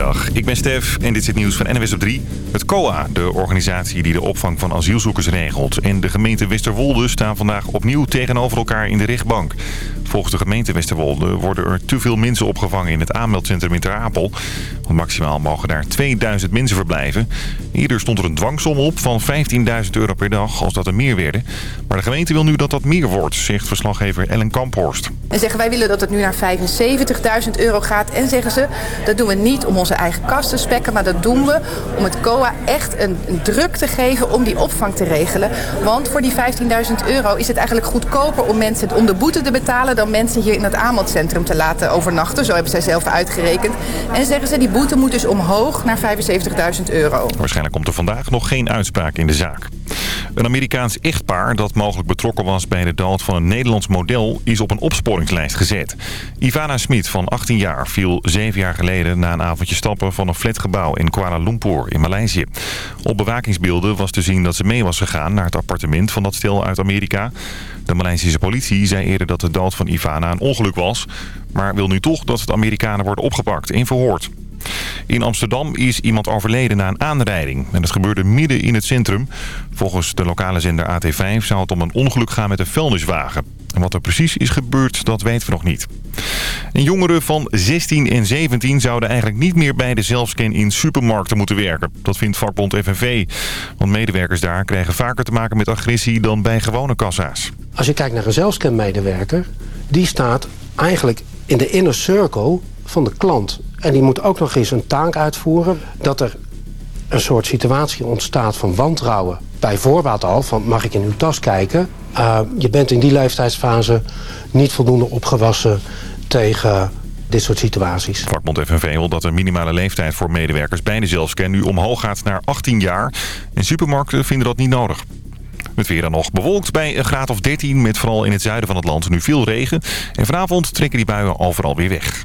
Goedemiddag, ik ben Stef en dit is het nieuws van NWS op 3. Het COA, de organisatie die de opvang van asielzoekers regelt... en de gemeente Westerwolde staan vandaag opnieuw tegenover elkaar in de rechtbank. Volgens de gemeente Westerwolde worden er te veel mensen opgevangen in het aanmeldcentrum in Ter Apel. Maximaal mogen daar 2000 mensen verblijven. Eerder stond er een dwangsom op van 15.000 euro per dag als dat er meer werden. Maar de gemeente wil nu dat dat meer wordt, zegt verslaggever Ellen Kamphorst. En zeggen wij willen dat het nu naar 75.000 euro gaat. En zeggen ze, dat doen we niet om onze eigen kast te spekken, maar dat doen we om het COA echt een, druk te geven om die opvang te regelen. Want voor die 15.000 euro is het eigenlijk goedkoper om mensen om de boete te betalen dan mensen hier in het aanmeldcentrum te laten overnachten. Zo hebben zij zelf uitgerekend. En zeggen ze, die boete moet dus omhoog naar 75.000 euro. Waarschijnlijk komt er vandaag nog geen uitspraak in de zaak. Een Amerikaans echtpaar dat mogelijk betrokken was bij de dood van een Nederlands model is op een opsporingslijst gezet. Ivana Smit van 18 jaar viel zeven jaar geleden na een avondje stappen van een flatgebouw in Kuala Lumpur in Maleisië. Op bewakingsbeelden was te zien dat ze mee was gegaan naar het appartement van dat stel uit Amerika. De Maleisische politie zei eerder dat de dood van Ivana een ongeluk was, maar wil nu toch dat het Amerikanen worden opgepakt en verhoord. In Amsterdam is iemand overleden na een aanrijding. En dat gebeurde midden in het centrum. Volgens de lokale zender AT5 zou het om een ongeluk gaan met een vuilniswagen. En wat er precies is gebeurd, dat weten we nog niet. En jongeren van 16 en 17 zouden eigenlijk niet meer bij de zelfscan in supermarkten moeten werken. Dat vindt vakbond FNV. Want medewerkers daar krijgen vaker te maken met agressie dan bij gewone kassa's. Als je kijkt naar een zelfscan-medewerker, die staat eigenlijk in de inner circle van de klant. En die moet ook nog eens een taak uitvoeren dat er een soort situatie ontstaat van wantrouwen. Bij voorbaat al, van mag ik in uw tas kijken? Uh, je bent in die leeftijdsfase niet voldoende opgewassen tegen dit soort situaties. Vakbond FNV wil dat de minimale leeftijd voor medewerkers bij de zelfscan nu omhoog gaat naar 18 jaar. En supermarkten vinden dat niet nodig. Het weer dan nog bewolkt bij een graad of 13 met vooral in het zuiden van het land nu veel regen. En vanavond trekken die buien overal weer weg.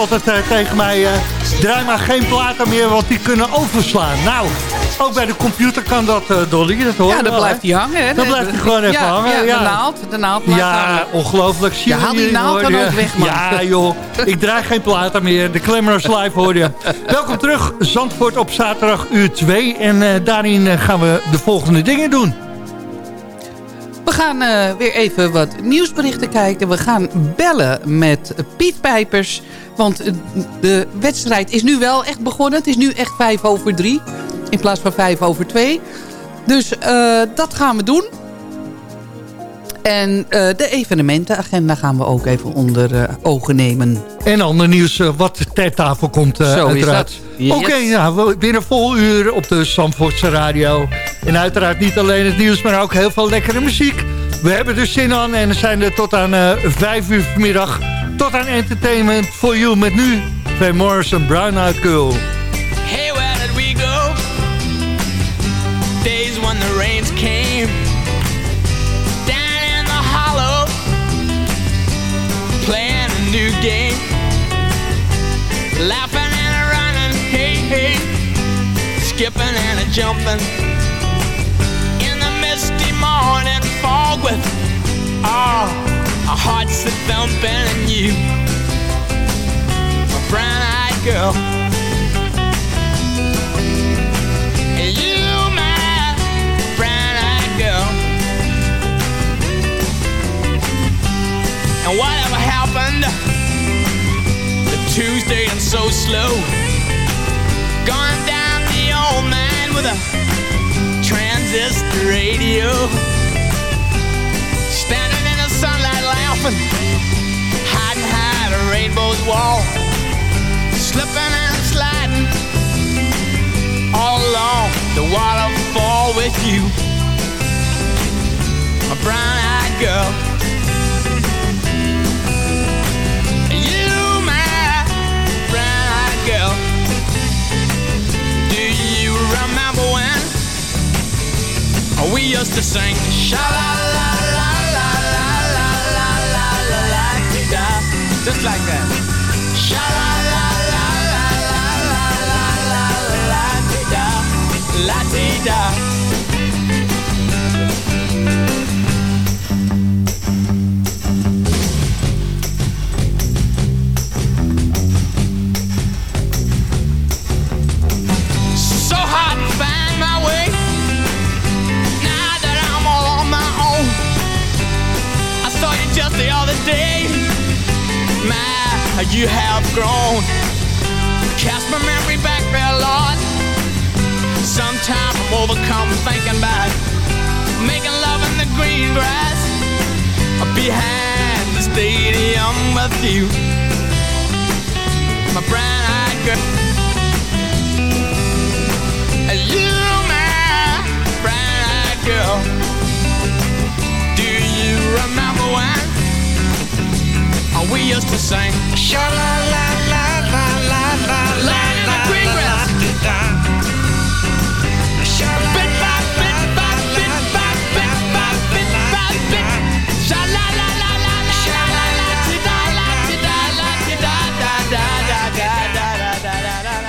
Altijd tegen mij... draai maar geen platen meer, want die kunnen overslaan. Nou, ook bij de computer kan dat, Dolly. Dat ja, dan blijft hij hangen. Hè? Dan blijft hij gewoon even hangen. Ja, de naald. De naald ja, ongelooflijk. Ja, haal die naald dan ook weg, man. Ja, joh. Ik draai geen platen meer. De Glamorous Live hoor je. Welkom terug. Zandvoort op zaterdag uur 2. En daarin gaan we de volgende dingen doen. We gaan uh, weer even wat nieuwsberichten kijken. We gaan bellen met Piet Pijpers. Want de wedstrijd is nu wel echt begonnen. Het is nu echt vijf over drie. In plaats van vijf over twee. Dus uh, dat gaan we doen. En uh, de evenementenagenda gaan we ook even onder uh, ogen nemen. En ander nieuws uh, wat ter tafel komt uiteraard. Oké, okay, nou, binnen vol uur op de Zandvoortse radio. En uiteraard niet alleen het nieuws, maar ook heel veel lekkere muziek. We hebben er zin aan en zijn er tot aan vijf uur vanmiddag. Tot aan Entertainment for You met nu Van Morrison Brown Eyed Girl. Hey, where did we go? Days when the rains came. playing a new game. Laughing and running, hey, hey. Skipping and jumping. Morning fog with ah, oh, our hearts that thumping and you. My brown-eyed girl. You, my brown-eyed girl. And whatever happened the Tuesday and so slow. Gone down the old man with a transistor radio. Sunlight hiding behind a rainbow's wall. Slipping and sliding all along the waterfall with you. A brown-eyed girl You, my brown-eyed girl. Do you remember when we used to sing sha la la just like that. Sha la la la la la la la la la da la da. You have grown. Cast my memory back there, Lord. Sometimes I'm overcome thinking about making love in the green grass behind the stadium with you. My brown-eyed girl. You, my brown-eyed girl. We used to sing. La la la la la la la la la la la la la.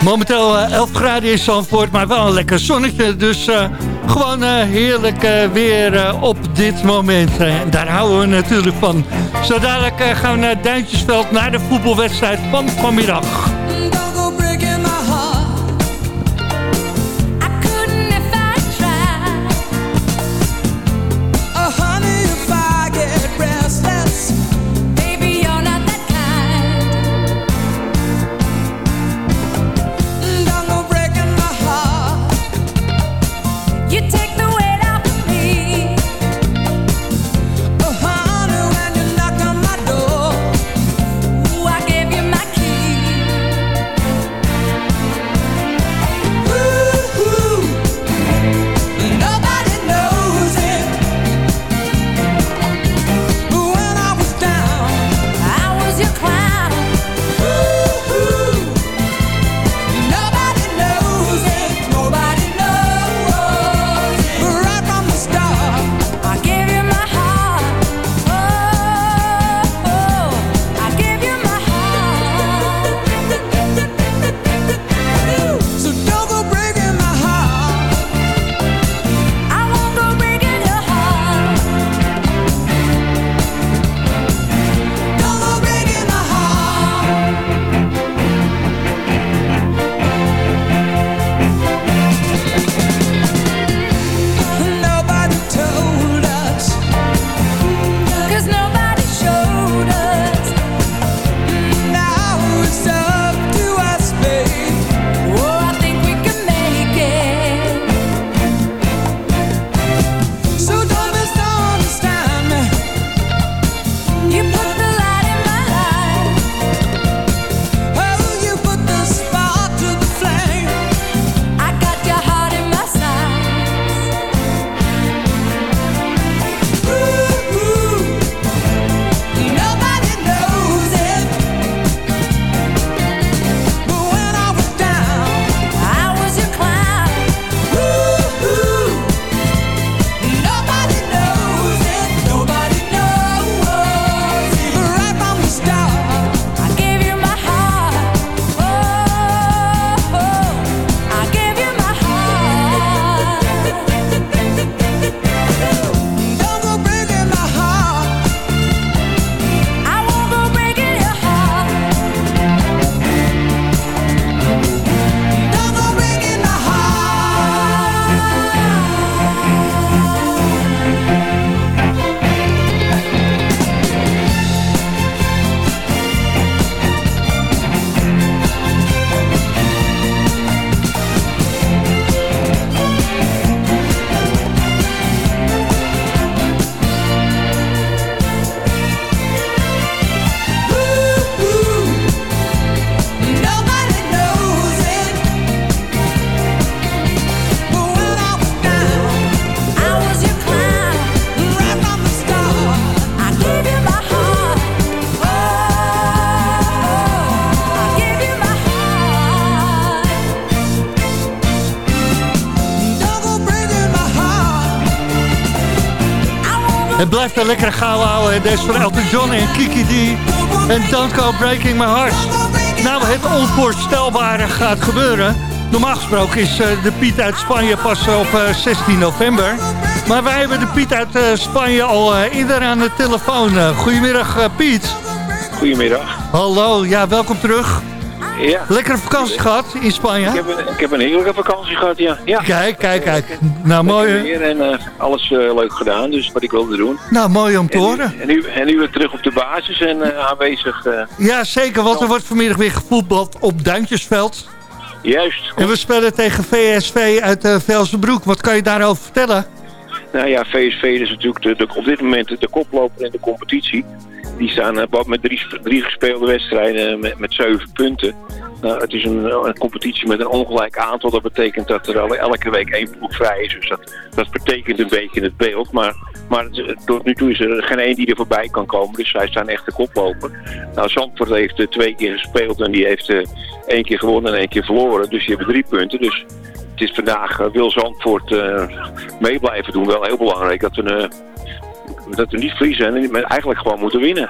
Momenteel uh, 11 graden in Zandvoort, maar wel een lekker zonnetje. Dus uh, gewoon uh, heerlijk weer op dit moment. En daar houden we natuurlijk van. Zo dadelijk gaan we naar Duintjesveld, naar de voetbalwedstrijd van vanmiddag. Blijft een lekkere gauw houden. Deze van Elton John en Kiki D. En Don't Go Breaking My Heart. Nou, het onvoorstelbare gaat gebeuren. Normaal gesproken is de Piet uit Spanje pas op 16 november. Maar wij hebben de Piet uit Spanje al eerder aan de telefoon. goedemiddag Piet. Goedemiddag. Hallo, ja, welkom terug. Ja. Lekkere vakantie gehad in Spanje? Ik heb een, ik heb een heerlijke vakantie gehad, ja. ja. Kijk, kijk, kijk. Nou, mooi. Weer en uh, alles uh, leuk gedaan, dus wat ik wilde doen. Nou, mooi om te en horen. Nu, en, nu, en nu weer terug op de basis en uh, aanwezig. ja, zeker, want er wordt vanmiddag weer gevoetbald op Duintjesveld. Juist. Goed. En we spelen tegen VSV uit uh, Velsenbroek. Wat kan je daarover vertellen? Nou ja, VSV is natuurlijk de, op dit moment de koploper in de competitie. Die staan uh, met drie, gespeelde wedstrijden met, met zeven punten. Nou, het is een, een, competitie met een ongelijk aantal. Dat betekent dat er elke week één ploeg vrij is. Dus dat, dat betekent een beetje het beeld. Maar, maar tot nu toe is er geen één die er voorbij kan komen. Dus zij staan echt de koploper. Nou, Zandvoort heeft twee keer gespeeld en die heeft één keer gewonnen en één keer verloren. Dus die hebben drie punten. Dus is vandaag, uh, wil Zandvoort mee blijven doen. Wel heel belangrijk dat we, dat we niet verliezen en eigenlijk gewoon moeten winnen.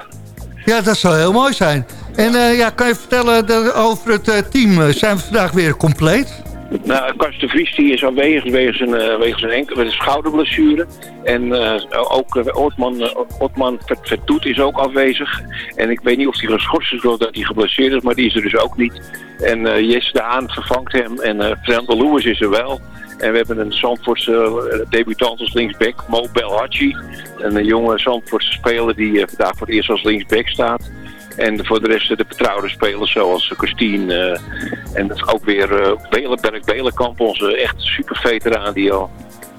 Ja, dat zou heel mooi zijn. En ja, kan je vertellen over het team? Zijn we vandaag weer compleet? Nou, Kast de Vries is aanwezig wegens een, uh, wegens een, enkel, schouderblessure. En ook Otman, Otman Vertoet is ook afwezig. En ik weet niet of hij geschorst is doordat hij geblesseerd is, maar die is er dus ook niet. En Jesse de Haan vervangt hem en uh, Fernando Lewis is er wel. En we hebben een Zandvoortse debutant als linksback, Mo Belhachi. Een jonge Zandvoortse speler die vandaag voor het eerst als linksback staat. En voor de rest de betrouwde spelers zoals Christine uh, en ook weer uh, Belenberg Belenkamp, onze echt super veteraan die al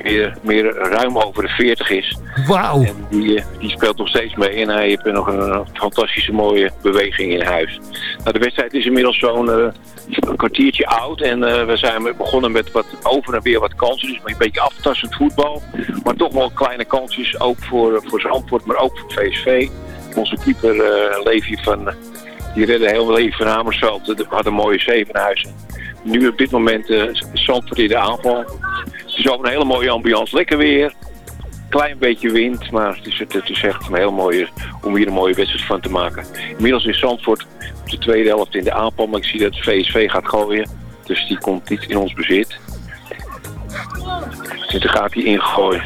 meer, meer ruim over de 40 is. Wauw. En die, uh, die speelt nog steeds mee en hij heeft nog een, fantastische mooie beweging in huis. Nou, de wedstrijd is inmiddels zo'n een kwartiertje oud en we zijn begonnen met wat over en weer wat kansen. Dus een beetje aftastend voetbal. Maar toch wel kleine kansjes ook voor, voor Zandvoort, maar ook voor VSV. Onze keeper uh, Levi van, die redde heel Levi van Amersveld. We hadden een mooie Zevenhuizen. Nu op dit moment uh, Zandvoort in de aanval. Het is ook een hele mooie ambiance. Lekker weer. Klein beetje wind, maar het is, het is echt een heel mooie, om hier een mooie wedstrijd van te maken. Inmiddels is Zandvoort op de tweede helft in de aanval, maar ik zie dat VSV gaat gooien. Dus die komt niet in ons bezit. Dus dan gaat hij ingooien.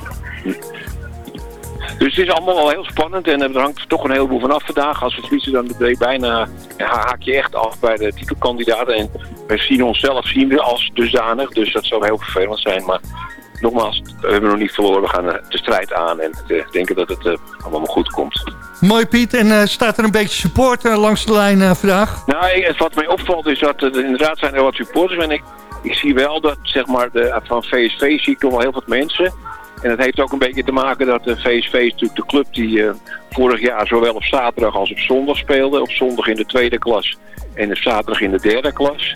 Dus het is allemaal wel heel spannend en er hangt toch een heleboel vanaf vandaag. Als we verliezen dan ben je bijna, ja, haak je echt af bij de titelkandidaten. En we zien onszelf zien we als dusdanig, dus dat zou heel vervelend zijn. Maar nogmaals, we hebben nog niet verloren. We gaan de strijd aan en denken dat het uh, allemaal goed komt. Mooi Piet, en uh, staat er een beetje support langs de lijn vandaag? Nou, wat mij opvalt is dat er inderdaad zijn er wat supporters. En ik, ik zie wel dat zeg maar, de, van VSV zie ik toch wel heel veel mensen... En het heeft ook een beetje te maken dat de VSV is natuurlijk de club die uh, vorig jaar zowel op zaterdag als op zondag speelde. Op zondag in de tweede klas en op zaterdag in de derde klas.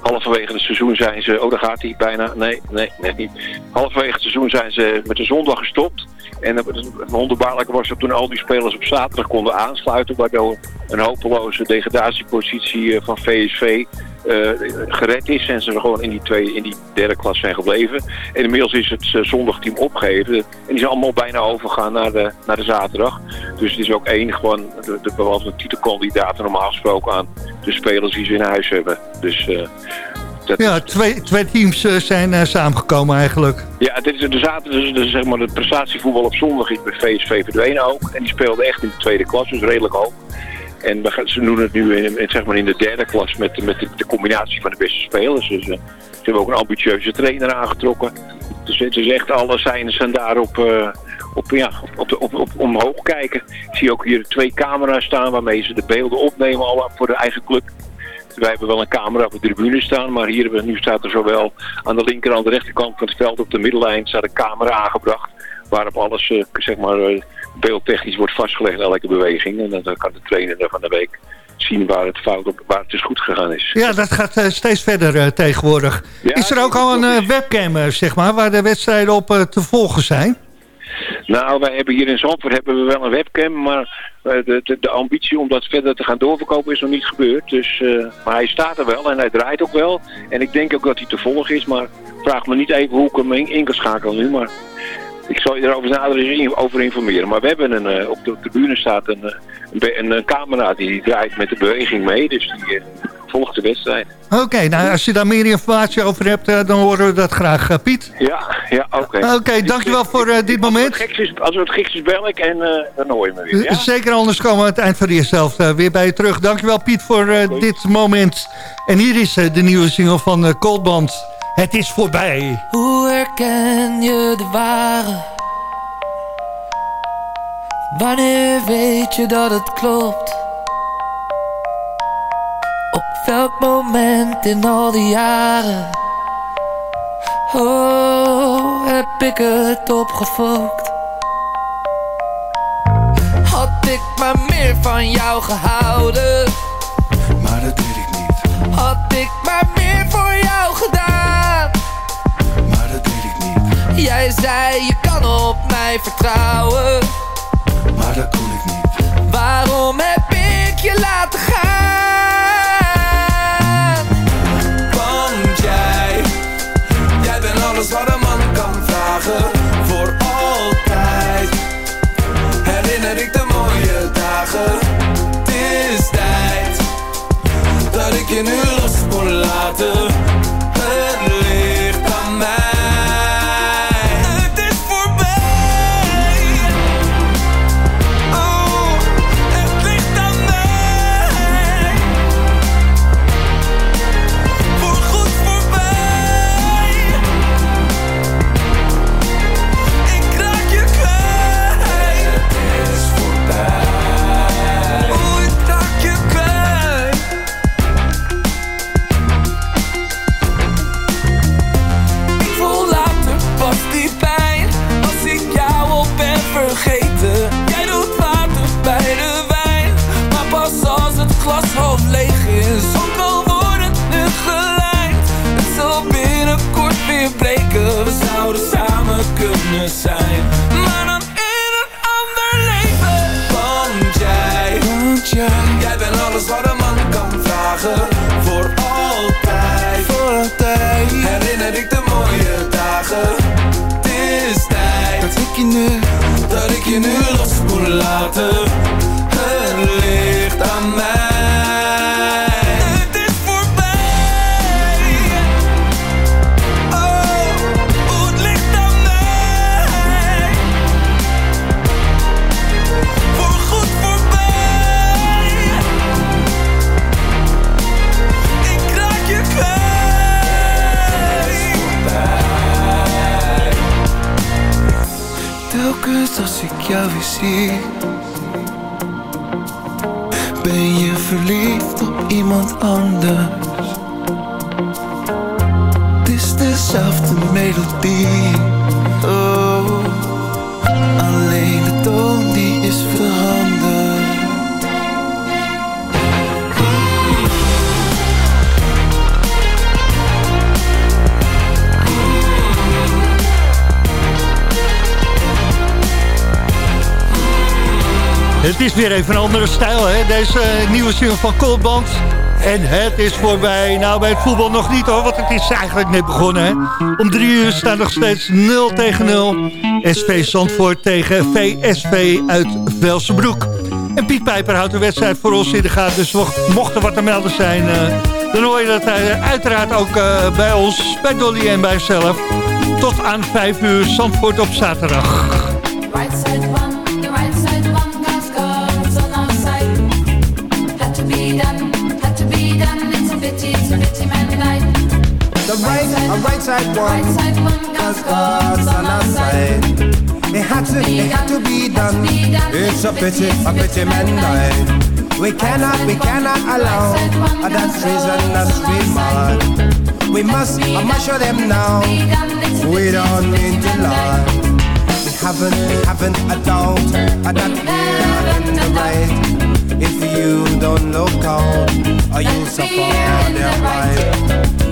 Halverwege het seizoen zijn ze... Oh, daar gaat hij bijna. Nee, nee, net niet. Halverwege het seizoen zijn ze met de zondag gestopt. En het wonderbaarlijke was dat toen al die spelers op zaterdag konden aansluiten... waardoor een hopeloze degradatiepositie van VSV uh, gered is en ze gewoon in die, twee, in die derde klas zijn gebleven. En inmiddels is het uh, zondagteam opgegeven en die zijn allemaal bijna overgegaan naar de, naar de zaterdag. Dus het is ook één gewoon de, de, de titelkandidaten normaal gesproken aan de spelers die ze in huis hebben. Dus... Uh, ja, twee, twee teams uh, zijn uh, samengekomen eigenlijk. Ja, dit is de zaterdag, dus, dus, zeg maar de prestatievoetbal op zondag is bij VSV verdwenen ook. En die speelde echt in de tweede klas, dus redelijk hoog. En we gaan, ze doen het nu in, zeg maar in de derde klas met, met de, combinatie van de beste spelers. Dus uh, ze hebben ook een ambitieuze trainer aangetrokken. Dus het is echt alle zijnen zijn daarop uh, op, ja, op, op, omhoog kijken. Ik zie ook hier twee camera's staan waarmee ze de beelden opnemen al voor de eigen club. Wij hebben wel een camera op de tribune staan, maar hier hebben, nu staat er zowel aan de linker aan de rechterkant van het veld op de middellijn staat een camera aangebracht. Waarop alles, uh, zeg maar, beeldtechnisch wordt vastgelegd, elke beweging. En dan kan de trainer van de week zien waar het fout op, waar het dus goed gegaan is. Ja, dat gaat uh, steeds verder uh, tegenwoordig. Ja, is er ook al een uh, webcam, zeg maar, waar de wedstrijden op te volgen zijn? Nou, wij hebben hier in Zandvoort hebben we wel een webcam, maar de, de, de, ambitie om dat verder te gaan doorverkopen is nog niet gebeurd. Dus, maar hij staat er wel en hij draait ook wel. En ik denk ook dat hij te volgen is, maar vraag me niet even hoe ik hem in, in kan schakelen nu. Maar Ik zal je erover nader over informeren. Maar we hebben een, op de tribune staat een, een, een, camera die draait met de beweging mee. Dus die volgt de wedstrijd. Oké, nou als je daar meer informatie over hebt, dan horen we dat graag, Piet. Ja, ja, oké. Oké, dankjewel voor dit moment. Als het geks is, bel ik en dan hoor je me weer. Ja? Zeker, anders komen we aan het eind van de eerste helft weer bij je terug. Dankjewel Piet voor dit moment. En hier is de nieuwe single van Coldband. Het is voorbij. Hoe herken je de ware? Wanneer weet je dat het klopt? Op welk moment in al die jaren? Oh, heb ik het opgefokt? Had ik maar meer van jou gehouden? Had ik maar meer voor jou gedaan? Maar dat deed ik niet. Jij zei je kan op mij vertrouwen maar dat kon ik niet. Waarom heb ik je laten gaan? Want jij, jij bent alles wat een man kan vragen. Voor altijd, herinner ik de mooie dagen. Het is tijd, dat ik je nu after Deze eh, nieuwe single van Coldband. En het is voorbij. Nou, bij het voetbal nog niet hoor, want het is eigenlijk net begonnen. Hè? Om drie uur staat nog steeds 0 tegen 0. SV Zandvoort tegen VSV uit Velsenbroek. En Piet Pijper houdt de wedstrijd voor ons in de gaten. Dus mocht er wat te melden zijn, uh, dan hoor je dat uh, uiteraard ook uh, bij ons, bij Dolly en bij zelf. Tot aan 5 uur Zandvoort op zaterdag. Right side one, cause God's on our side. It had to, it had to be done. It's a pity, a pity man died. We cannot, we cannot allow that treason, that street mad. We must, I must show them now. We don't need to lie. We haven't, we haven't a doubt that we're in the right. If you don't look out, you'll suffer their right.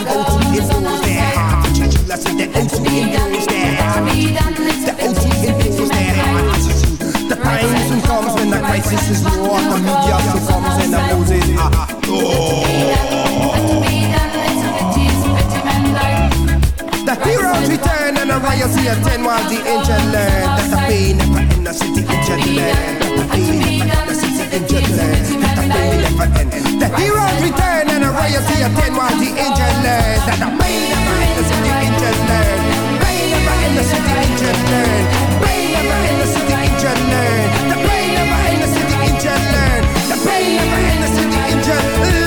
the O2 influence that the O2 influence that. The O2 influence that. The times who comes when the crisis is war, the media who comes and the Moses. The heroes return and the riots attend while the engine learn that the pain never end, the the city engine learn. The heroes return you attend what the angel learn. That the pain never in the city angel learn. Pain never in the city angel learn. Pain never in the city angel learn. The pain never in the city angel learn. The pain never in the city angel The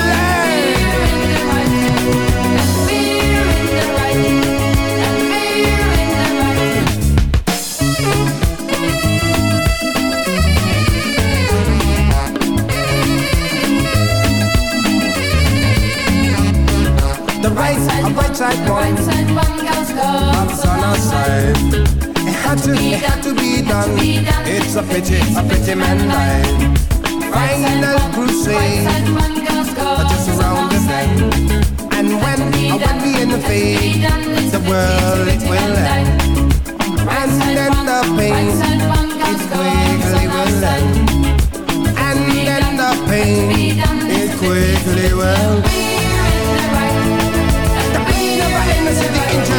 side, one, that's on our side. It had to, it had to be done. It's a pity, a pity man died. Final crusade, just around the bend. And when, when we in the fade, the world it will end. And then the pain, it quickly will end. And then the pain, it quickly will The famous in the internet.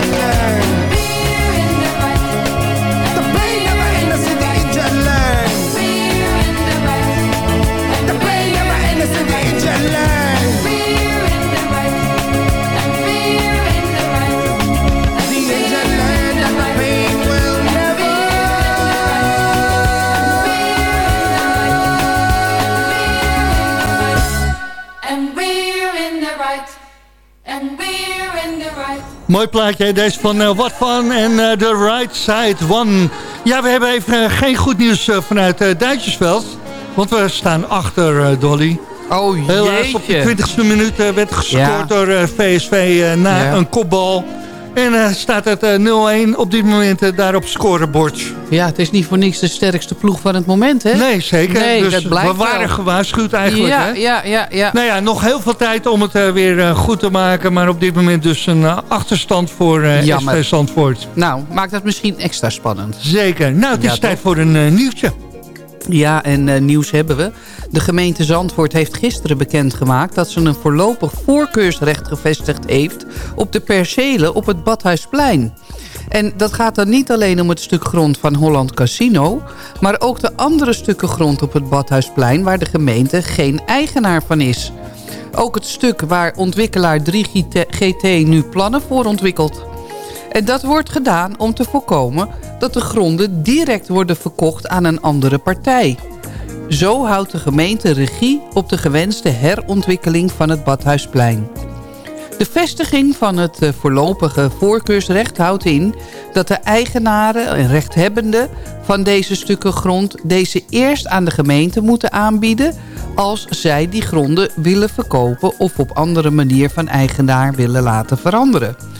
Mooi plaatje, deze van uh, Wat Van en uh, The Right Side One. Ja, we hebben even uh, geen goed nieuws vanuit Duitsersveld. Want we staan achter, Dolly. Oh Helaas op de 20e minuut werd gescoord ja. door VSV na ja. een kopbal. En uh, staat het uh, 0-1 op dit moment uh, daar op scorebord. Ja, het is niet voor niks de sterkste ploeg van het moment, hè? Nee, zeker. Nee, dus we waren wel. gewaarschuwd eigenlijk, ja, hè? Ja, ja, ja. Nou ja, nog heel veel tijd om het weer goed te maken. Maar op dit moment dus een achterstand voor SV Zandvoort. Nou, maakt dat misschien extra spannend. Zeker. Nou, het is ja, tijd voor een nieuwtje. Ja, en uh, nieuws hebben we. De gemeente Zandvoort heeft gisteren bekendgemaakt... dat ze een voorlopig voorkeursrecht gevestigd heeft... op de percelen op het Badhuisplein. En dat gaat dan niet alleen om het stuk grond van Holland Casino... maar ook de andere stukken grond op het Badhuisplein... waar de gemeente geen eigenaar van is. Ook het stuk waar ontwikkelaar 3GT nu plannen voor ontwikkelt. En dat wordt gedaan om te voorkomen dat de gronden direct worden verkocht aan een andere partij. Zo houdt de gemeente regie op de gewenste herontwikkeling van het Badhuisplein. De vestiging van het voorlopige voorkeursrecht houdt in dat de eigenaren en rechthebbenden van deze stukken grond deze eerst aan de gemeente moeten aanbieden als zij die gronden willen verkopen of op andere manier van eigenaar willen laten veranderen.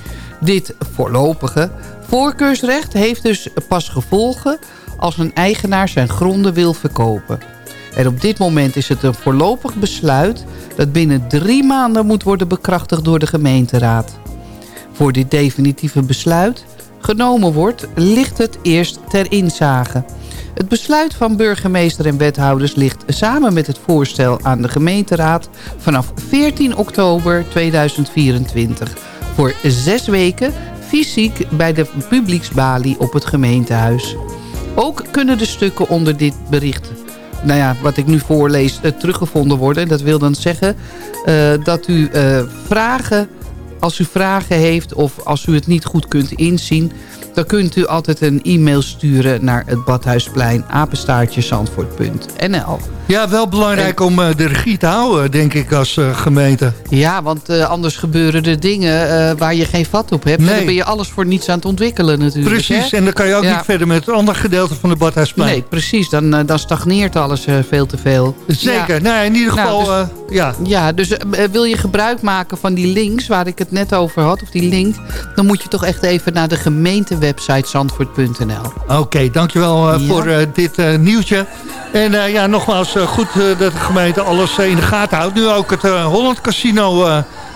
Dit voorlopige voorkeursrecht heeft dus pas gevolgen als een eigenaar zijn gronden wil verkopen. En op dit moment is het een voorlopig besluit dat binnen drie maanden moet worden bekrachtigd door de gemeenteraad. Voor dit definitieve besluit genomen wordt, ligt het eerst ter inzage. Het besluit van burgemeester en wethouders ligt samen met het voorstel aan de gemeenteraad vanaf 14 oktober 2024 voor zes weken fysiek bij de publieksbalie op het gemeentehuis. Ook kunnen de stukken onder dit bericht, nou ja, wat ik nu voorlees, uh, teruggevonden worden. Dat wil dan zeggen uh, dat u uh, vragen, als u vragen heeft of als u het niet goed kunt inzien dan kunt u altijd een e-mail sturen naar het Badhuisplein apenstaartjesandvoort.nl. Ja, wel belangrijk om uh, de regie te houden, denk ik, als uh, gemeente. Ja, want uh, anders gebeuren er dingen waar je geen vat op hebt. Nee. En dan ben je alles voor niets aan het ontwikkelen natuurlijk. Precies, hè? en dan kan je ook ja. niet verder met het andere gedeelte van de Badhuisplein. Nee, precies. Dan, dan stagneert alles veel te veel. Zeker. Ja. Nou, in ieder geval, nou, dus, ja. Ja, dus wil je gebruik maken van die links waar ik het net over had, of die link... dan moet je toch echt even naar de gemeentewebsite zandvoort.nl. Oké, okay, dankjewel ja. voor dit nieuwtje. En ja, nogmaals, goed dat de gemeente alles in de gaten houdt. Nu ook het Holland Casino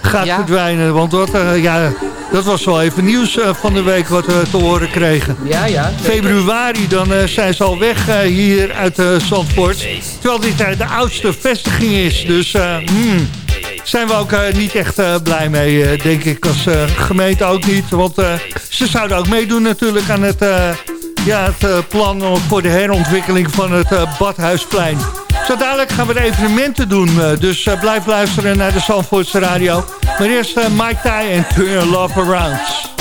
gaat ja. verdwijnen. Want dat, ja, dat was wel even nieuws van de week wat we te horen kregen. Ja, ja. Februari, dan zijn ze al weg hier uit Zandvoort. Terwijl dit de oudste vestiging is. Dus, hmm zijn we ook niet echt blij mee, denk ik, als gemeente ook niet. Want ze zouden ook meedoen natuurlijk aan het, ja, het plan voor de herontwikkeling van het Badhuisplein. Zo dadelijk gaan we de evenementen doen, dus blijf luisteren naar de Zandvoortse Radio. Maar eerst uh, Mike Ty en Turn Love Around.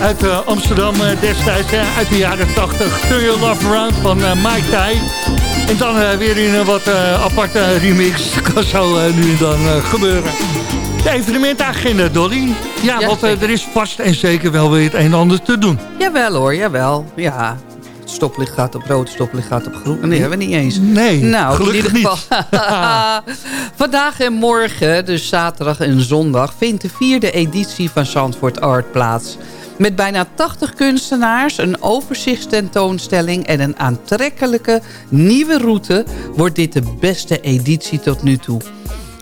Uit uh, Amsterdam uh, destijds, uit de jaren 80. Turn Your Love Around van Mike Ty. En dan weer in een wat aparte remix. Dat kan zo nu en dan gebeuren. De evenementagenda, Dolly. Ja, ja want er is vast en zeker wel weer het een en ander te doen. Jawel hoor, jawel. Ja, stoplicht gaat op rood, stoplicht gaat op groen. Nee, hebben we niet eens. Nee, nou, in ieder geval. Vandaag en morgen, dus zaterdag en zondag... vindt de vierde editie van Zandvoort Art plaats. Met bijna 80 kunstenaars, een overzichtstentoonstelling... en een aantrekkelijke nieuwe route... wordt dit de beste editie tot nu toe.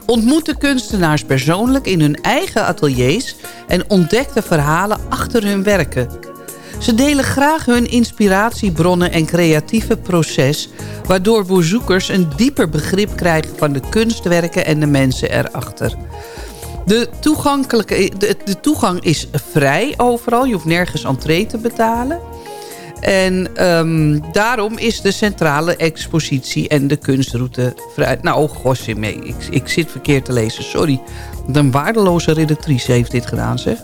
Ontmoet de kunstenaars persoonlijk in hun eigen ateliers... en ontdek de verhalen achter hun werken... Ze delen graag hun inspiratiebronnen en creatieve proces... waardoor bezoekers een dieper begrip krijgen van de kunstwerken en de mensen erachter. De, toegankelijke, de, toegang is vrij overal. Je hoeft nergens entree te betalen. En um, daarom is de centrale expositie en de kunstroute vrij... Nou, oh mee. Ik, ik zit verkeerd te lezen, sorry. Een waardeloze redactrice heeft dit gedaan, zeg.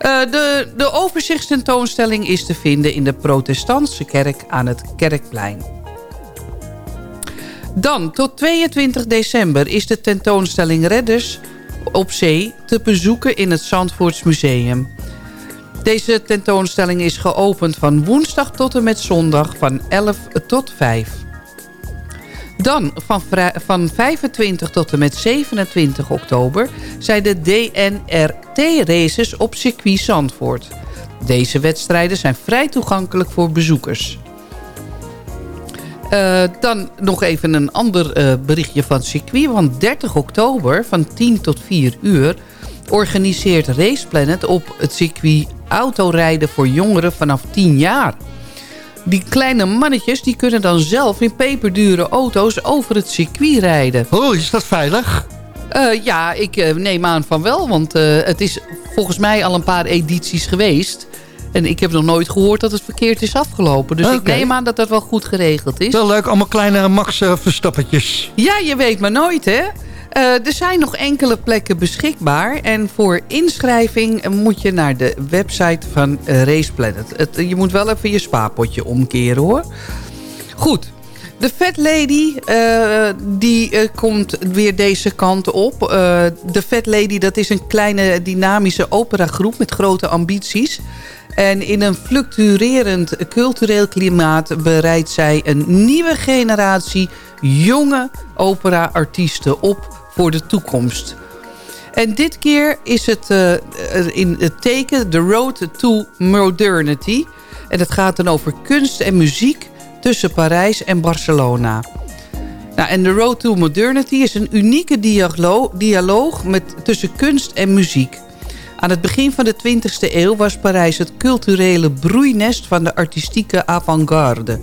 Uh, de, de overzichtstentoonstelling is te vinden in de protestantse kerk aan het Kerkplein. Dan, tot 22 december is de tentoonstelling Redders op zee te bezoeken in het Zandvoorts Museum. Deze tentoonstelling is geopend van woensdag tot en met zondag van 11 tot 5. Dan van, van 25 tot en met 27 oktober zijn de DNRT-races op circuit Zandvoort. Deze wedstrijden zijn vrij toegankelijk voor bezoekers. Uh, dan nog even een ander uh, berichtje van circuit. Want 30 oktober van 10 tot 4 uur organiseert Race Planet op het circuit autorijden voor jongeren vanaf 10 jaar. Die kleine mannetjes die kunnen dan zelf in peperdure auto's over het circuit rijden. Oh, is dat veilig? Uh, ja, ik neem aan van wel. Want het is volgens mij al een paar edities geweest. En ik heb nog nooit gehoord dat het verkeerd is afgelopen. Dus ik neem aan dat dat wel goed geregeld is. Wel leuk, allemaal kleine Max Verstappertjes. Ja, je weet maar nooit, hè? Uh, er zijn nog enkele plekken beschikbaar. En voor inschrijving moet je naar de website van uh, Race Planet. Je moet wel even je spaarpotje omkeren, hoor. Goed. De Fat Lady, uh, die komt weer deze kant op. De Fat Lady, dat is een kleine dynamische operagroep met grote ambities. En in een fluctuerend cultureel klimaat bereidt zij een nieuwe generatie jonge opera-artiesten op voor de toekomst. En dit keer is het uh, in het teken The Road to Modernity. En het gaat dan over kunst en muziek tussen Parijs en Barcelona. Nou, en The Road to Modernity is een unieke dialoog, dialoog met, tussen kunst en muziek. Aan het begin van de 20e eeuw was Parijs het culturele broeinest van de artistieke avant-garde.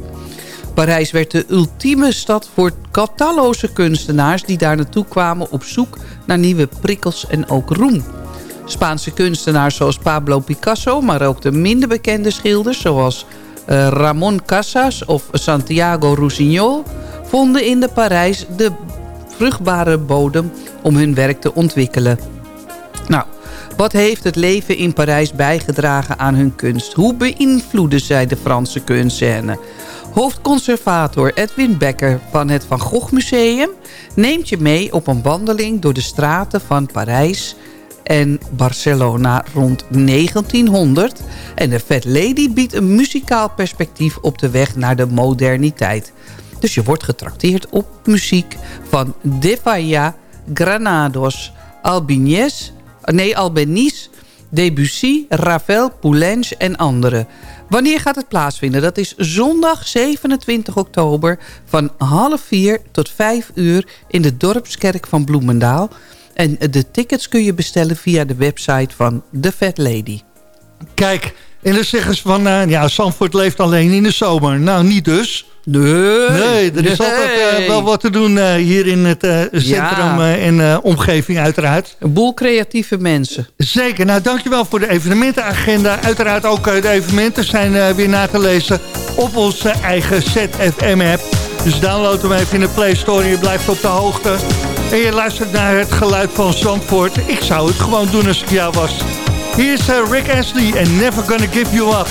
Parijs werd de ultieme stad voor talloze kunstenaars... die daar naartoe kwamen op zoek naar nieuwe prikkels en ook roem. Spaanse kunstenaars zoals Pablo Picasso... maar ook de minder bekende schilders zoals uh, Ramon Casas of Santiago Rousignol... vonden in de Parijs de vruchtbare bodem om hun werk te ontwikkelen. Nou, wat heeft het leven in Parijs bijgedragen aan hun kunst? Hoe beïnvloeden zij de Franse kunstscène? Hoofdconservator Edwin Becker van het Van Gogh Museum... neemt je mee op een wandeling door de straten van Parijs en Barcelona rond 1900. En de Fat Lady biedt een muzikaal perspectief op de weg naar de moderniteit. Dus je wordt getrakteerd op muziek van De Falla, Granados, Albinies nee, Albeniz, Debussy, Ravel, Poulenc en anderen. Wanneer gaat het plaatsvinden? Dat is zondag 27 oktober van half vier tot vijf uur in de Dorpskerk van Bloemendaal. En de tickets kun je bestellen via de website van The Fat Lady. Kijk, en dan zeggen ze van, uh, ja, Zandvoort leeft alleen in de zomer. Nou, niet dus. Nee. Nee, er is altijd uh, wel wat te doen uh, hier in het centrum ja. en omgeving uiteraard. Een boel creatieve mensen. Zeker. Nou, dankjewel voor de evenementenagenda. Uiteraard ook de evenementen zijn weer na te lezen op onze eigen ZFM-app. Dus download hem even in de Play Store je blijft op de hoogte. En je luistert naar het geluid van Zandvoort. Ik zou het gewoon doen als ik jou was. Hier is uh, Rick Astley en Never Gonna Give You Up.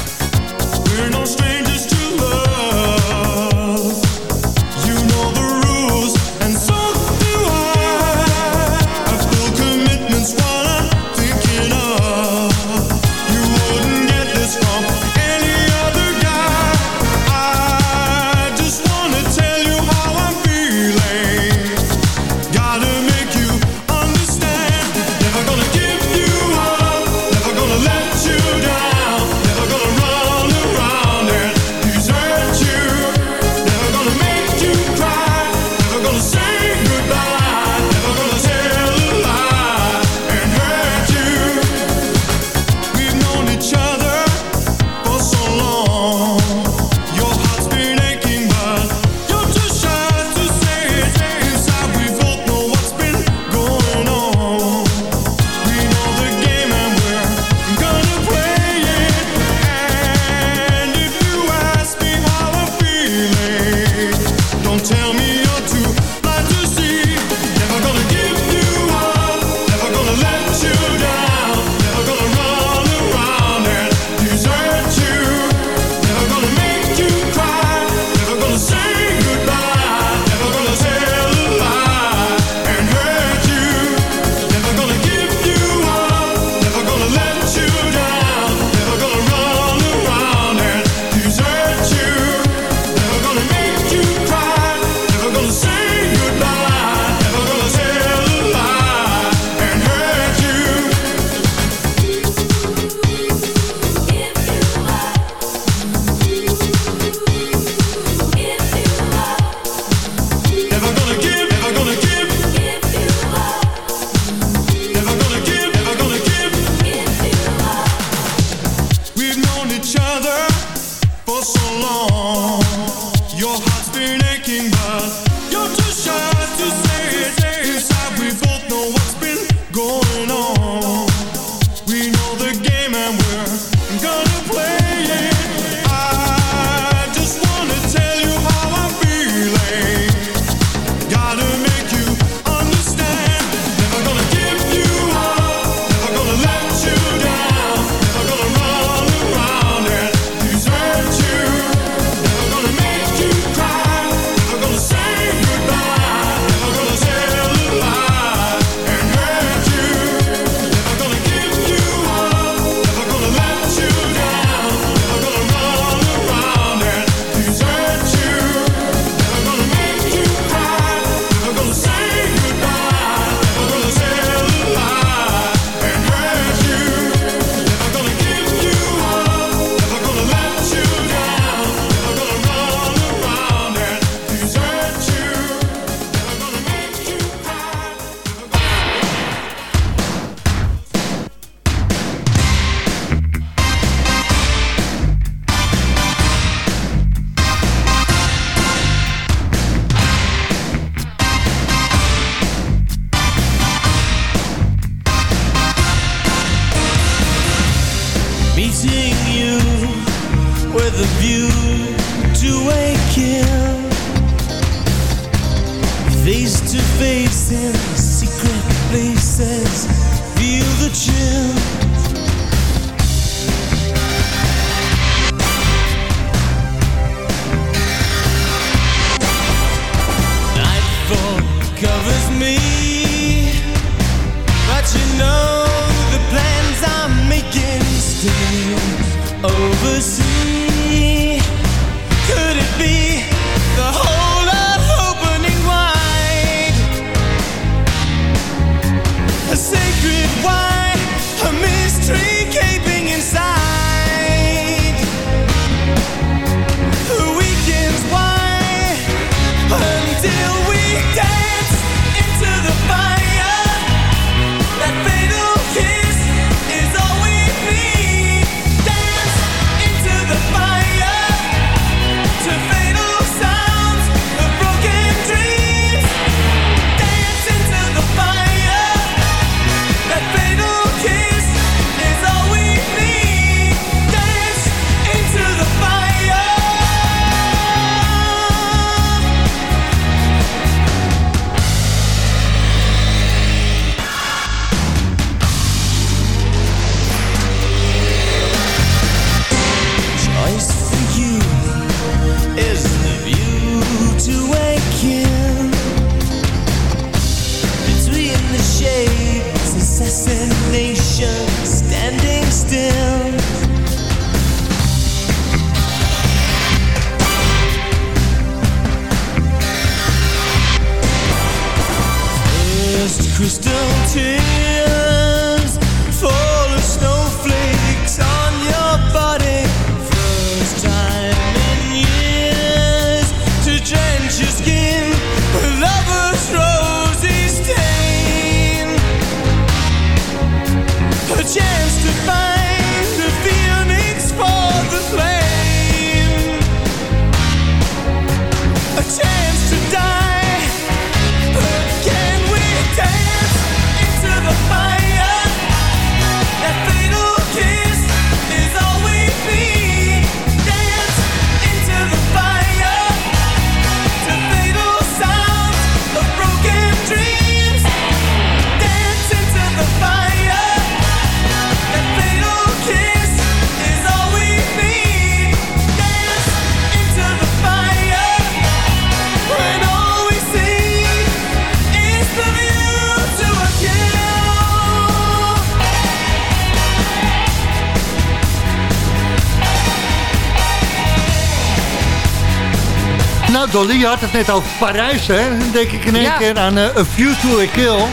Dolly, je had het net over Parijs, hè? Dan denk ik in één Ja. keer aan eh, A View to a Kill.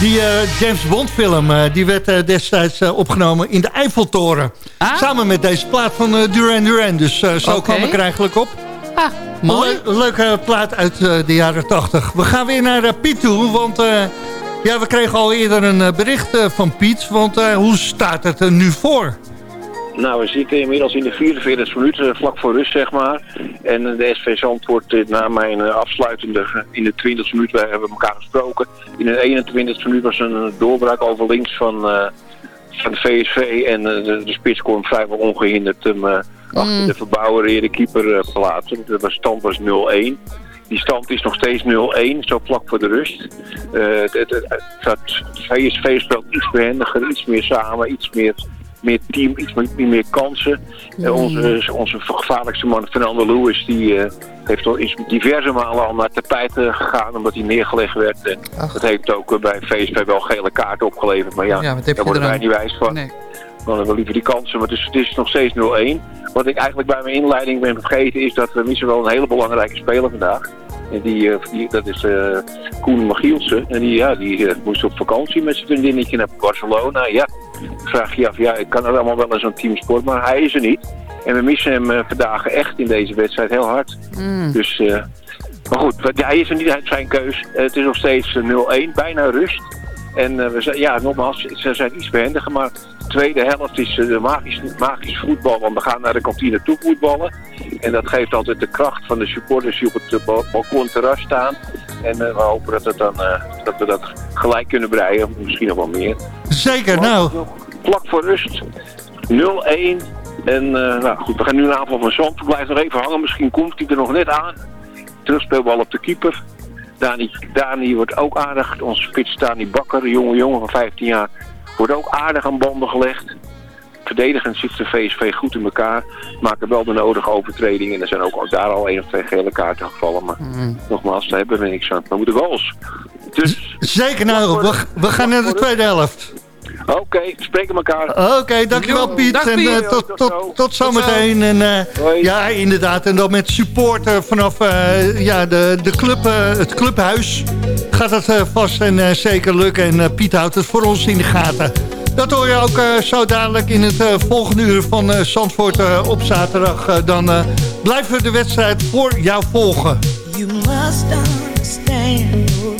Die eh, James Bond film, eh, die werd destijds opgenomen in de Eiffeltoren. Samen met deze plaat van Duran Duran. Dus zo Oké. kwam ik er eigenlijk op. Ah, mooi. Le- leuke plaat uit de jaren 80. We gaan weer naar Piet toe, want ja, we kregen al eerder een bericht van Piet. Want hoe staat het er nu voor? Nou, we zitten inmiddels in de 44 minuut, eh, vlak voor rust zeg maar. En eh, de SV Zandvoort, eh, na mijn afsluitende, in de 20 minuut, wij hebben elkaar gesproken. In de 21 minuut was een doorbraak over links van, eh, van de VSV. En de, de spits kon vrijwel ongehinderd hem eh, achter de verbouwereerde keeper eh, plaatsen. De stand was 0-1. Die stand is nog steeds 0-1, zo vlak voor de rust. Het, het, het, het VSV speelt iets behendiger, iets meer samen, iets meer, meer team, iets meer, meer kansen. Eh, onze, onze gevaarlijkste man, Fernando Lewis, die eh, heeft al is diverse malen al naar tapijt eh, gegaan omdat hij neergelegd werd. En dat heeft ook bij VSV wel gele kaarten opgeleverd. Maar ja, Ja, daar worden wij niet wijs van. Nee. We hadden wel liever die kansen, maar het is, het is nog steeds 0-1. Wat ik eigenlijk bij mijn inleiding ben vergeten is dat we missen wel een hele belangrijke speler vandaag. En die, die, dat is Koen Magielsen. En die, ja, die moest op vakantie met zijn vriendinnetje naar Barcelona. Ja, dan vraag je af, ja, ik kan er allemaal wel in zo'n teamsport, maar hij is er niet. En we missen hem eh, vandaag echt in deze wedstrijd heel hard. Dus, eh, maar goed, hij is er niet uit zijn keus. Eh, het is nog steeds eh, 0-1, bijna rust. En we zijn, ja, nogmaals, ze zijn iets behendiger, maar de tweede helft is eh, magisch, magisch voetbal. Want we gaan naar de kantine toe voetballen. En dat geeft altijd de kracht van de supporters die op het eh, bal- balkonterras staan. En we hopen dat, het dan, dat we dat gelijk kunnen breien, misschien nog wel meer. Zeker, nou. Vlak voor rust, 0-1. En eh, nou goed, we gaan nu een aanval van Zand. Blijf nog even hangen, misschien komt hij er nog net aan. Terugspeelbal op de keeper. Dani, Dani wordt ook aardig. Onze spits Dani Bakker, jonge jongen van 15 jaar, wordt ook aardig aan banden gelegd. Verdedigend zit de VSV goed in elkaar. Maken wel de nodige overtredingen. En er zijn ook daar al één of twee gele kaarten gevallen. Maar nogmaals, daar hebben we niks aan. We moeten goals. Dus, Zeker nou, we, we gaan naar de tweede helft. Oké, spreken elkaar. Oké, dankjewel Piet. Dag, en Piet. eh, tot, tot tot, zo. tot zometeen. En, eh, ja, inderdaad. En dan met support eh, vanaf eh, ja, de, de club, eh, het clubhuis gaat het vast en eh, zeker lukken. En eh, Piet houdt het voor ons in de gaten. Dat hoor je ook eh, zo dadelijk in het eh, volgende uur van eh, Zandvoort op zaterdag. Dan eh, blijven we de wedstrijd voor jou volgen. You must understand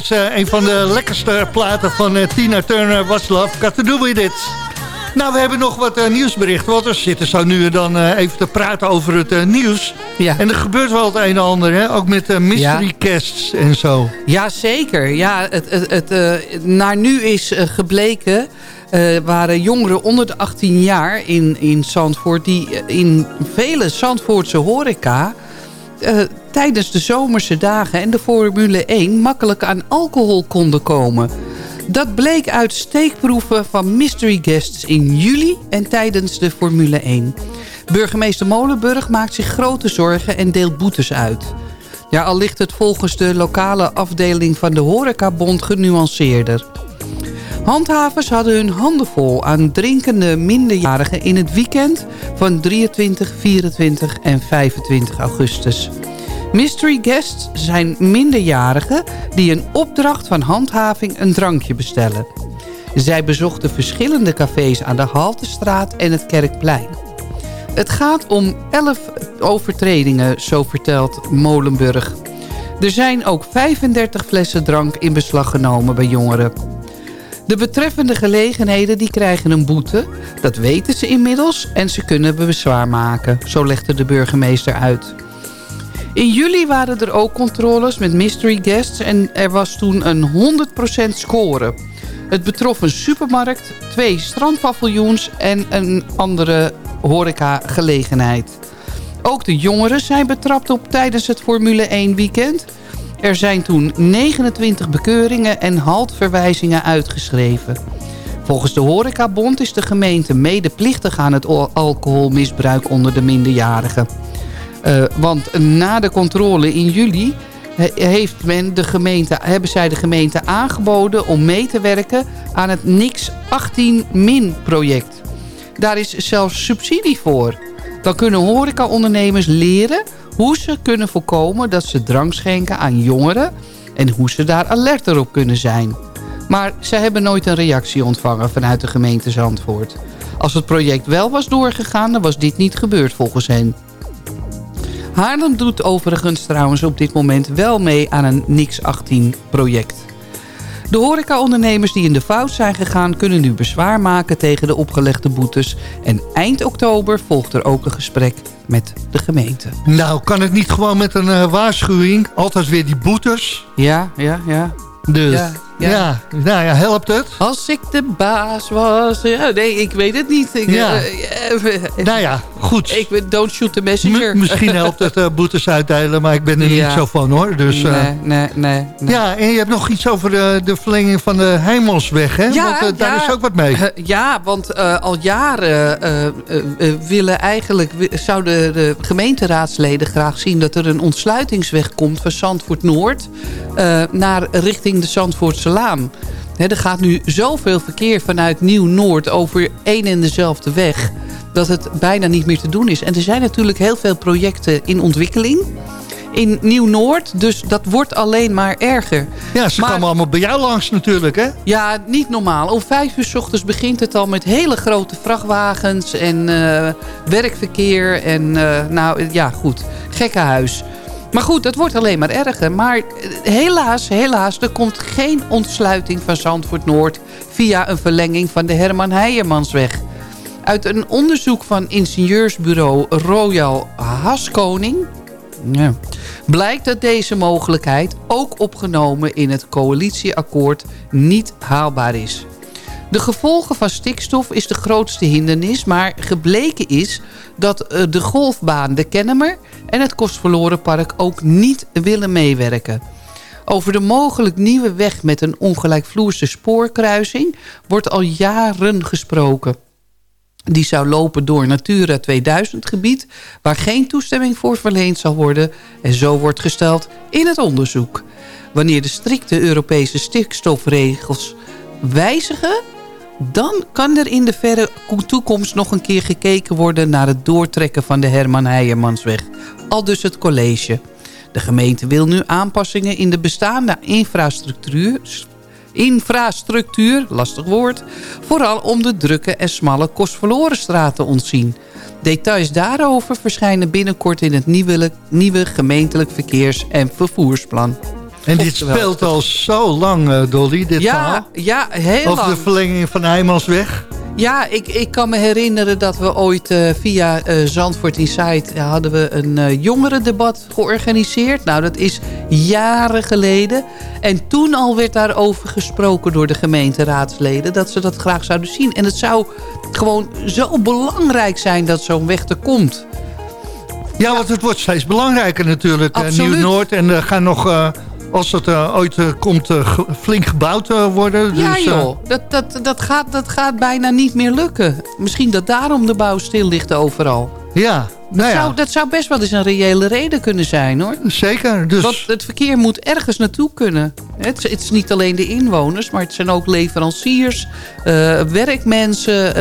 steeds eh, een van de lekkerste platen van eh, Tina Turner. What's Love Got To Do With It. Nou, we hebben nog wat eh, nieuwsberichten. Want we zitten zo nu en dan even te praten over het nieuws. Ja. En er gebeurt wel het een en ander, hè? Ook met mystery Ja. casts en zo. Ja, zeker. Ja, het, het, het, naar nu is gebleken... waren jongeren onder de 18 jaar in, in Zandvoort... die in vele Zandvoortse horeca... eh, tijdens de zomerse dagen en de Formule 1... makkelijk aan alcohol konden komen. Dat bleek uit steekproeven van mystery guests in juli... en tijdens de Formule 1. Burgemeester Molenburg maakt zich grote zorgen en deelt boetes uit. Ja, al ligt het volgens de lokale afdeling van de Horecabond genuanceerder. Handhavers hadden hun handen vol aan drinkende minderjarigen in het weekend van 23, 24 en 25 augustus. Mystery guests zijn minderjarigen die een opdracht van handhaving een drankje bestellen. Zij bezochten verschillende cafés aan de Haltestraat en het Kerkplein. Het gaat om 11 overtredingen, zo vertelt Molenburg. Er zijn ook 35 flessen drank in beslag genomen bij jongeren. De betreffende gelegenheden die krijgen een boete. Dat weten ze inmiddels en ze kunnen bezwaar maken. Zo legde de burgemeester uit. In juli waren er ook controles met mystery guests... en er was toen een 100% score. Het betrof een supermarkt, twee strandpaviljoens... en een andere horecagelegenheid. Ook de jongeren zijn betrapt op tijdens het Formule 1 weekend. Er zijn toen 29 bekeuringen en haltverwijzingen uitgeschreven. Volgens de Horecabond is de gemeente medeplichtig aan het alcoholmisbruik onder de minderjarigen. Uh, want na de controle in juli heeft men de gemeente, hebben zij de gemeente aangeboden om mee te werken aan het NIX 18-min project. Daar is zelfs subsidie voor. Dan kunnen horecaondernemers leren hoe ze kunnen voorkomen dat ze drank schenken aan jongeren... en hoe ze daar alerter op kunnen zijn. Maar ze hebben nooit een reactie ontvangen vanuit de gemeente Zandvoort. Als het project wel was doorgegaan, dan was dit niet gebeurd volgens hen. Haarlem doet overigens trouwens op dit moment wel mee aan een Nix 18 project. De horecaondernemers die in de fout zijn gegaan... kunnen nu bezwaar maken tegen de opgelegde boetes. En eind oktober volgt er ook een gesprek met de gemeente. Nou, kan het niet gewoon met een uh, waarschuwing? Altijd weer die boetes? Ja, ja, ja. Dus, ja, ja. nou ja, helpt het? Als ik de baas was... Ja, nee, ik weet het niet. Ik, ja. Uh, nou ja, goed. Ik don't shoot the messenger. M misschien helpt het uh, boetes uitdelen, maar ik ben er niet zo van hoor. Dus, nee, nee, nee, nee, Ja, en je hebt nog iets over de, de verlenging van de Heimelsweg, hè? Ja, want daar is ook wat mee. ja, want al jaren willen eigenlijk... zouden de gemeenteraadsleden graag zien... dat er een ontsluitingsweg komt van Zandvoort Noord... naar richting de Zandvoortse Laan. er gaat nu zoveel verkeer vanuit Nieuw-Noord over één en dezelfde weg... dat het bijna niet meer te doen is. En er zijn natuurlijk heel veel projecten in ontwikkeling in Nieuw-Noord. Dus dat wordt alleen maar erger. Ja, ze komen allemaal bij jou langs natuurlijk, hè? Ja, niet normaal. Om vijf uur s ochtends begint het al met hele grote vrachtwagens en uh, werkverkeer. En uh, nou, ja, goed. Gekkenhuis. Maar goed, het wordt alleen maar erger. Maar helaas, helaas, er komt geen ontsluiting van Zandvoort Noord... via een verlenging van de Herman Heijermansweg. Uit een onderzoek van ingenieursbureau Royal Haskoning... Ja, blijkt dat deze mogelijkheid, ook opgenomen in het coalitieakkoord, niet haalbaar is. De gevolgen van stikstof is de grootste hindernis... maar gebleken is dat eh, de golfbaan de Kennemer en het Kostverlorenpark ook niet willen meewerken. Over de mogelijk nieuwe weg met een ongelijkvloerse spoorkruising wordt al jaren gesproken. Die zou lopen door Natura 2000 gebied... waar geen toestemming voor verleend zal worden... en zo wordt gesteld in het onderzoek. Wanneer de strikte Europese stikstofregels wijzigen dan kan er in de verre toekomst nog een keer gekeken worden... naar het doortrekken van de Herman Heijermansweg. Al dus het college. De gemeente wil nu aanpassingen in de bestaande infrastructuur... Infrastructuur, lastig woord. Vooral om de drukke en smalle kostverlorenstraat te ontzien. Details daarover verschijnen binnenkort in het nieuwe, nieuwe gemeentelijk verkeers- en vervoersplan. En dit speelt al zo lang, uh, Dolly, dit ja, verhaal. Ja, heel Over lang. de verlenging van Heijmansweg. Ja, ik, ik kan me herinneren dat we ooit uh, via uh, Zandvoort Insight... hadden we een jongerendebat georganiseerd. Nou, dat is jaren geleden. En toen al werd daarover gesproken door de gemeenteraadsleden... dat ze dat graag zouden zien. En het zou gewoon zo belangrijk zijn dat zo'n weg er komt. Ja, ja, want het wordt steeds belangrijker natuurlijk. Nieuw-Noord en er gaan nog als het uh, ooit uh, komt uh, flink gebouwd worden. Ja dus, joh, dat, dat, dat, gaat, dat gaat bijna niet meer lukken. Misschien dat daarom de bouw stil ligt overal. Ja, nou dat, ja. zou, dat zou best wel eens een reële reden kunnen zijn hoor. Zeker. Dus... Want het verkeer moet ergens naartoe kunnen. Het, het is niet alleen de inwoners, maar het zijn ook leveranciers, werkmensen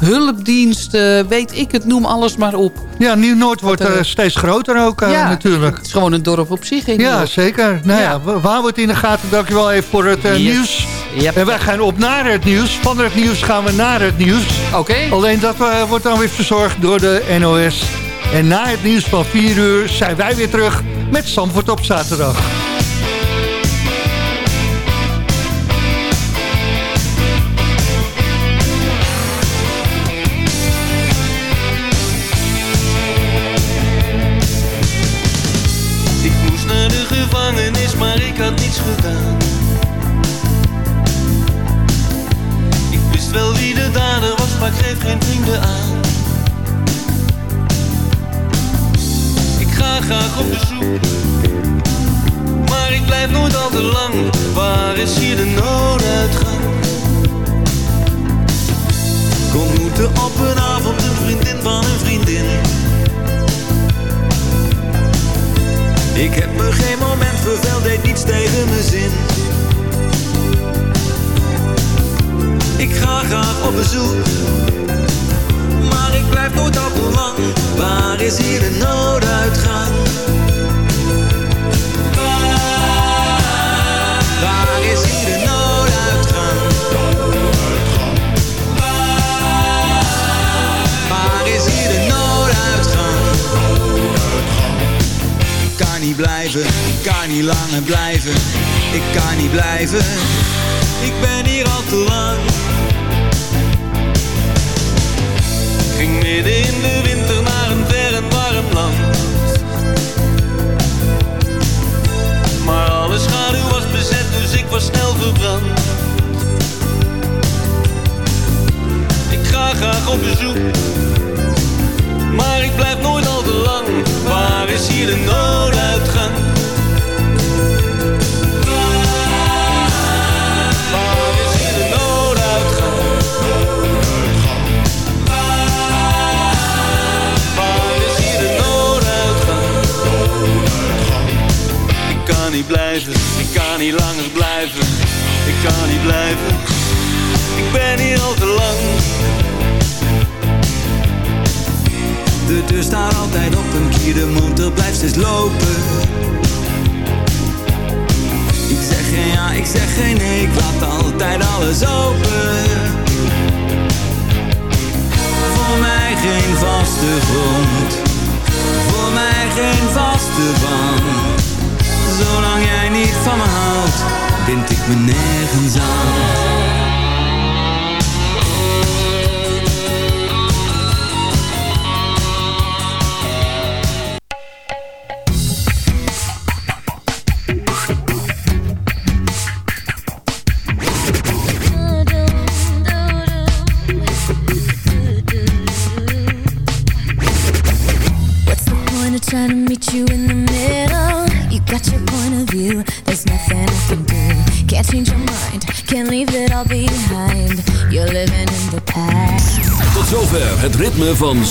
hulpdiensten, weet ik het, noem alles maar op. Ja, Nieuw-Noord wordt uh, steeds groter ook uh, ja, natuurlijk. Het is gewoon een dorp op zich. In ja, zeker. Nou ja, ja houden het in de gaten. Dankjewel even voor het uh, yes. nieuws. En wij gaan op naar het nieuws. Van het nieuws gaan we naar het nieuws. Oké. Alleen dat wordt dan weer verzorgd door de NOS. En na het nieuws van 4 uur zijn wij weer terug met Zandvoort op zaterdag. Maar ik geef geen vrienden aan. Ik ga graag op bezoek, maar ik blijf nooit al te lang. Waar is hier de nooduitgang? Ik ontmoette op een avond een vriendin van een vriendin. Ik heb me geen moment verveld, deed niets tegen mijn zin. Ik ga graag op bezoek, maar ik blijf nooit al te lang. Waar is hier de nooduitgang? Waar, is hier de nooduitgang? Waar is hier de nooduitgang? Ik kan niet blijven, ik kan niet langer blijven. Ik kan niet blijven, ik ben hier al te lang. Ging midden in de winter